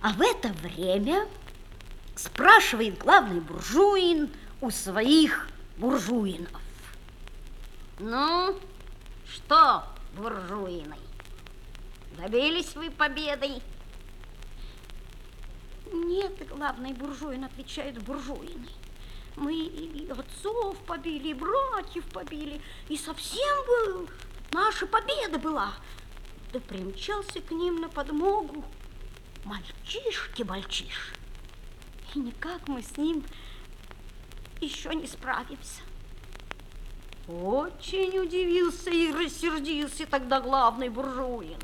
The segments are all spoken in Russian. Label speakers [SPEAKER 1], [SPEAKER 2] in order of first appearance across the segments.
[SPEAKER 1] А в это время спрашивает главный буржуин у своих буржуинов. Ну, что, буржуины, добились вы победы?
[SPEAKER 2] Нет, главный буржуин, отвечает буржуины. Мы и отцов побили, и братьев побили, и совсем был, наша победа была. Да примчался к ним на подмогу мальчишки-мальчиш. И никак мы с ним еще не справимся.
[SPEAKER 1] Очень удивился и рассердился тогда главный буржуин.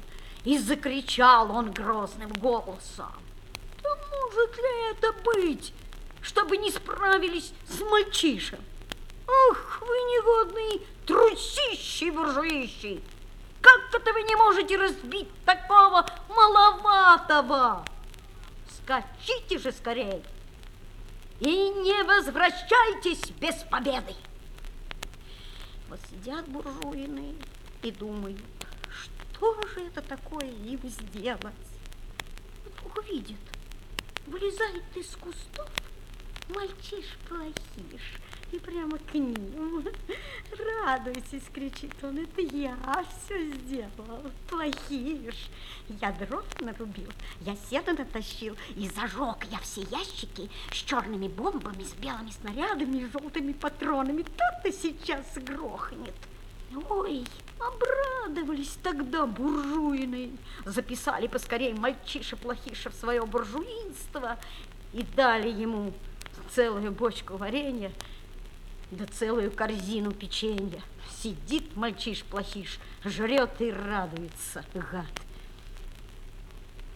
[SPEAKER 1] И закричал он грозным голосом. Да может ли это быть, чтобы не справились с мальчишем? Ах, вы негодный трусищий буржуищий! Как это вы не можете разбить такого маловатого? Скачите же скорей и не возвращайтесь без победы. Вот сидят буржуины и думают, что же это такое им сделать? Вот увидят, вылезает из кустов мальчиш-плохиш и прямо к ним. Радуйтесь, кричит он, это я все сделал, плохиш. Я дров нарубил, я сено натащил и зажег я все ящики с черными бомбами, с белыми снарядами и желтыми патронами. Тот-то сейчас грохнет. Ой, обрадовались тогда буржуины, записали поскорее мальчиша-плохиша в свое буржуинство и дали ему целую бочку варенья да целую корзину печенья. Сидит мальчиш-плохиш, жрет и радуется, гад.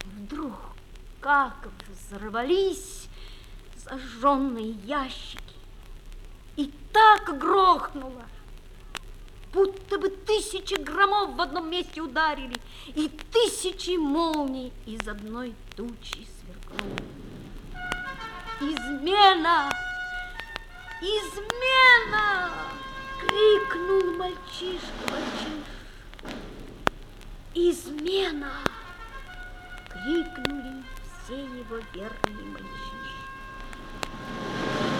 [SPEAKER 1] Вдруг как взорвались зажженные ящики. И так грохнуло, будто бы тысячи громов в одном месте ударили, и тысячи молний из одной тучи сверкнули. Измена! Измена! Крикнул мальчишка, мальчиш. Измена! Крикнули все его верные мальчишки.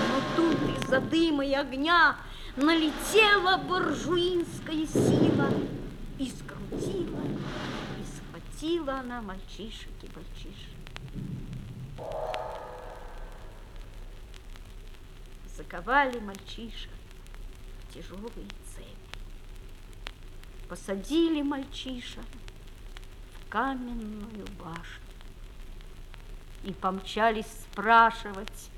[SPEAKER 1] Но тут из-за дыма и огня налетела буржуинская сила и скрутила, и схватила она мальчишек и мальчишек. Заковали мальчишек в тяжелые цепи. Посадили мальчиша в каменную башню и помчались спрашивать,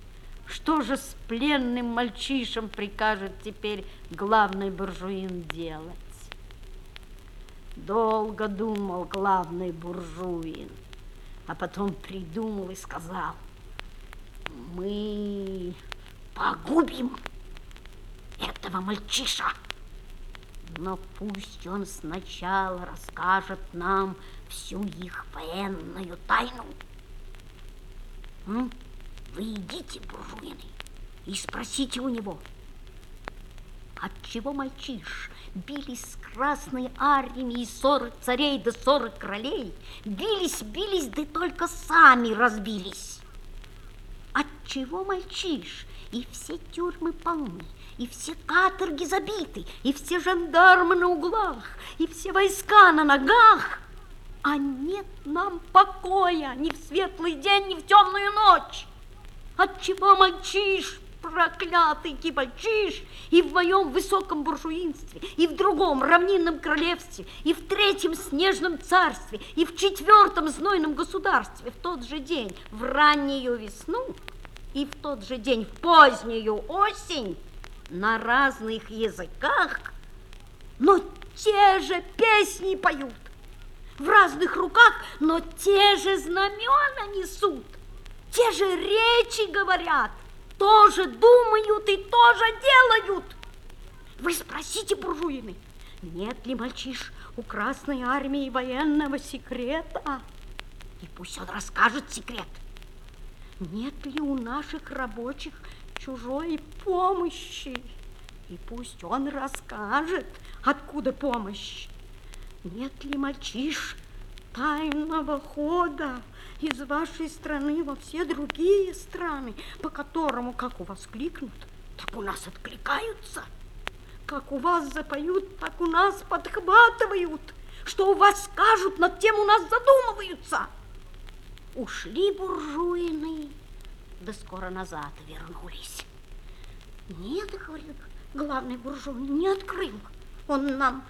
[SPEAKER 1] что же с пленным мальчишем прикажет теперь главный буржуин делать. Долго думал главный буржуин, а потом придумал и сказал, мы погубим этого мальчиша. Но пусть он сначала расскажет нам всю их военную тайну. М? Вы идите, буржуины, и спросите у него, отчего мальчиш бились с красной армией сорок царей да сорок королей, бились, бились, да только сами разбились. Отчего мальчиш и все тюрьмы полны, и все каторги забиты, и все жандармы на углах, и все войска на ногах. А нет нам покоя ни в светлый день, ни в темную ночь. Отчего мальчиш, проклятый кибальчиш, и в моем высоком буржуинстве, и в другом равнинном королевстве, и в третьем снежном царстве, и в четвертом знойном государстве в тот же день, в раннюю весну, и в тот же день, в позднюю осень, на разных языках, но те же песни поют, в разных руках, но те же знамена несут, те же речи говорят, тоже думают и тоже делают. Вы спросите, буржуины, нет ли мальчиш у Красной Армии военного секрета? И пусть он расскажет секрет нет ли у наших рабочих чужой помощи. И пусть он расскажет, откуда помощь. Нет ли мальчиш
[SPEAKER 2] тайного хода из вашей страны во все другие страны, по которому, как у вас кликнут, так у нас откликаются. Как у вас запоют, так у нас подхватывают. Что у вас скажут, над тем у нас задумываются. Ушли буржуины, да скоро назад вернулись. Нет, говорит, главный буржуй не открыл. Он нам,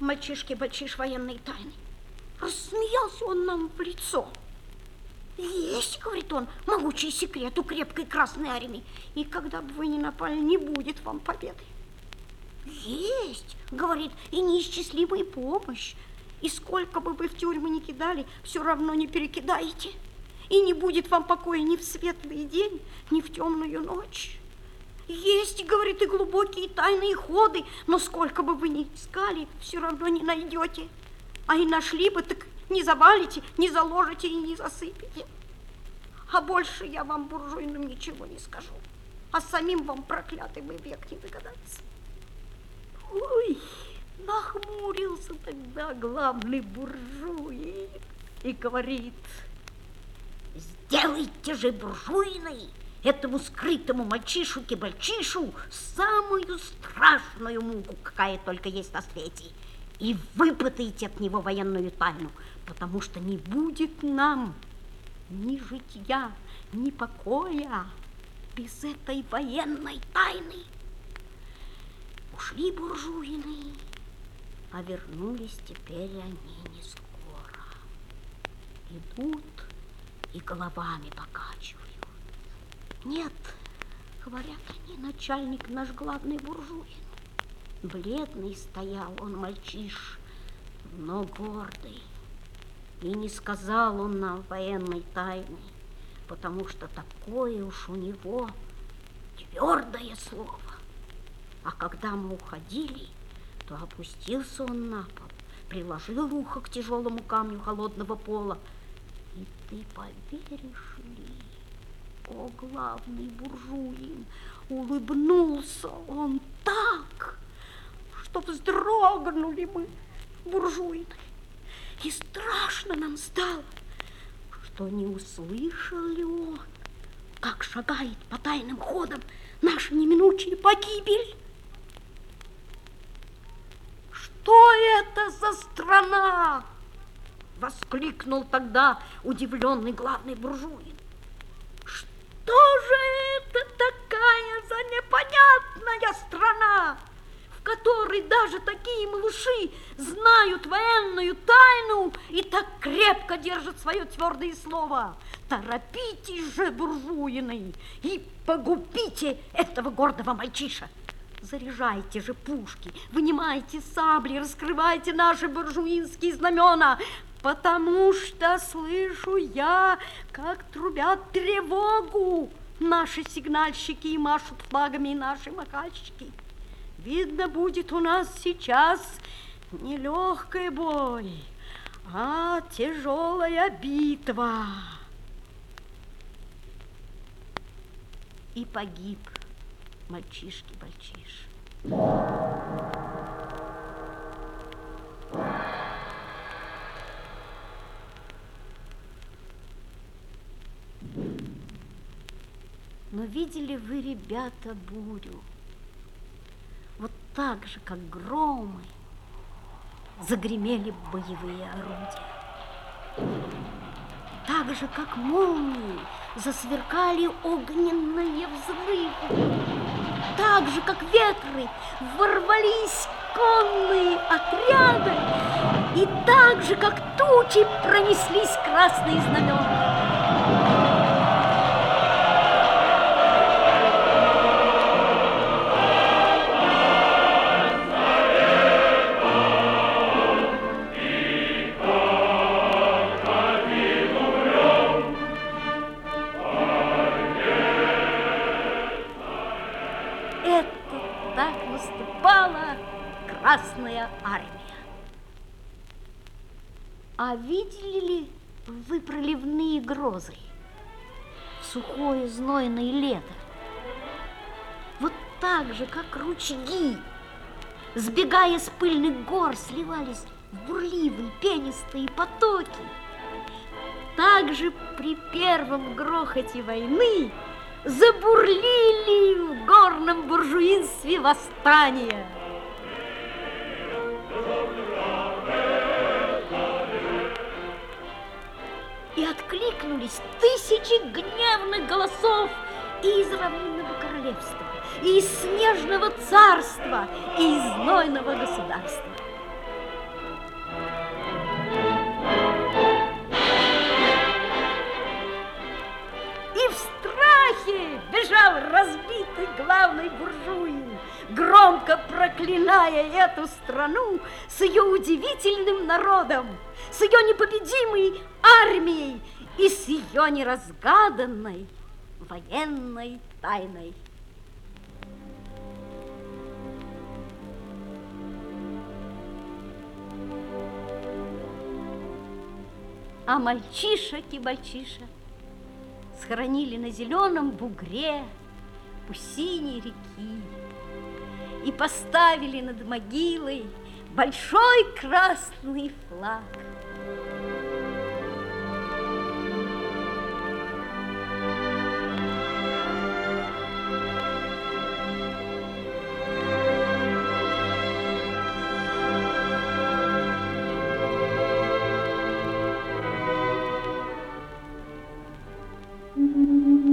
[SPEAKER 2] мальчишки, большиш военной тайны. Рассмеялся он нам в лицо. Есть, говорит он, могучий секрет у крепкой Красной Армии. И когда бы вы ни напали, не будет вам победы. Есть, говорит, и неисчислимая помощь. И сколько бы вы в тюрьмы не кидали, все равно не перекидаете. И не будет вам покоя ни в светлый день, ни в темную ночь. Есть, говорит, и глубокие тайные ходы, но сколько бы вы ни искали, все равно не найдете. А и нашли бы, так не завалите, не заложите и не засыпете. А больше я вам, буржуйным, ничего не скажу. А самим вам, проклятым, и век не догадаться. Ой, нахмурился тогда главный буржуй и говорит, сделайте же буржуйной этому скрытому мальчишу-кибальчишу самую страшную муку, какая только есть на свете – и выпытайте от него военную тайну, потому что не будет нам ни житья, ни покоя без этой военной тайны. Ушли буржуины, а вернулись теперь они не скоро. Идут и головами покачивают. Нет, говорят они, начальник наш главный буржуин. Бледный стоял он мальчиш, но гордый. И не сказал он нам военной тайны, потому что такое уж у него твердое слово. А когда мы уходили, то опустился он на пол, приложил ухо к тяжелому камню холодного пола. И ты поверишь ли, о главный буржуин, улыбнулся он так, что вздрогнули мы, буржуины. И страшно нам стало, что не услышал ли он, как шагает по тайным ходам наша неминучая погибель. Что это за страна? Воскликнул тогда удивленный главный буржуин. Что же это такая за непонятная страна? в которой даже такие малыши знают военную тайну и так крепко держат свое твердое слово. Торопитесь же, буржуины, и погубите этого гордого мальчиша. Заряжайте же пушки, вынимайте сабли, раскрывайте наши буржуинские знамена, потому что слышу я, как трубят тревогу наши сигнальщики и машут флагами наши макальщики. Видно, будет у нас сейчас не легкий бой, а тяжелая битва. И погиб мальчишки-бальчиш. Но видели вы, ребята, бурю? вот так же, как громы, загремели боевые орудия. Так же, как молнии, засверкали огненные взрывы. Так же, как ветры, ворвались конные отряды. И так же, как тучи, пронеслись красные знамена. А видели ли вы проливные грозы в сухое знойное лето? Вот так же, как ручьи, сбегая с пыльных гор, сливались
[SPEAKER 1] в бурливые пенистые потоки. Также при первом грохоте войны забурлили в горном буржуинстве восстания. Откликнулись тысячи гневных голосов и из равнинного королевства, и из снежного царства, и из знойного государства. И в страхе бежал разбитый главный буржуин, громко проклиная эту страну с ее удивительным народом, с ее непобедимой армией и с ее неразгаданной военной тайной. А мальчишек и мальчишек схоронили на зеленом бугре у синей реки и поставили над могилой большой красный флаг.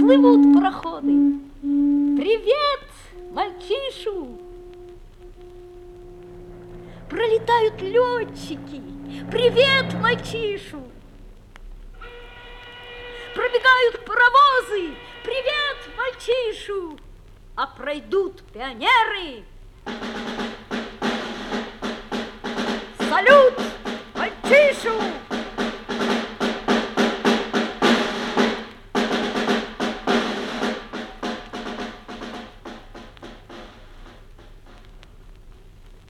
[SPEAKER 1] плывут пароходы. Привет, мальчишу! Пролетают летчики. Привет, мальчишу! Пробегают паровозы. Привет, мальчишу! А пройдут пионеры. Салют, мальчишу!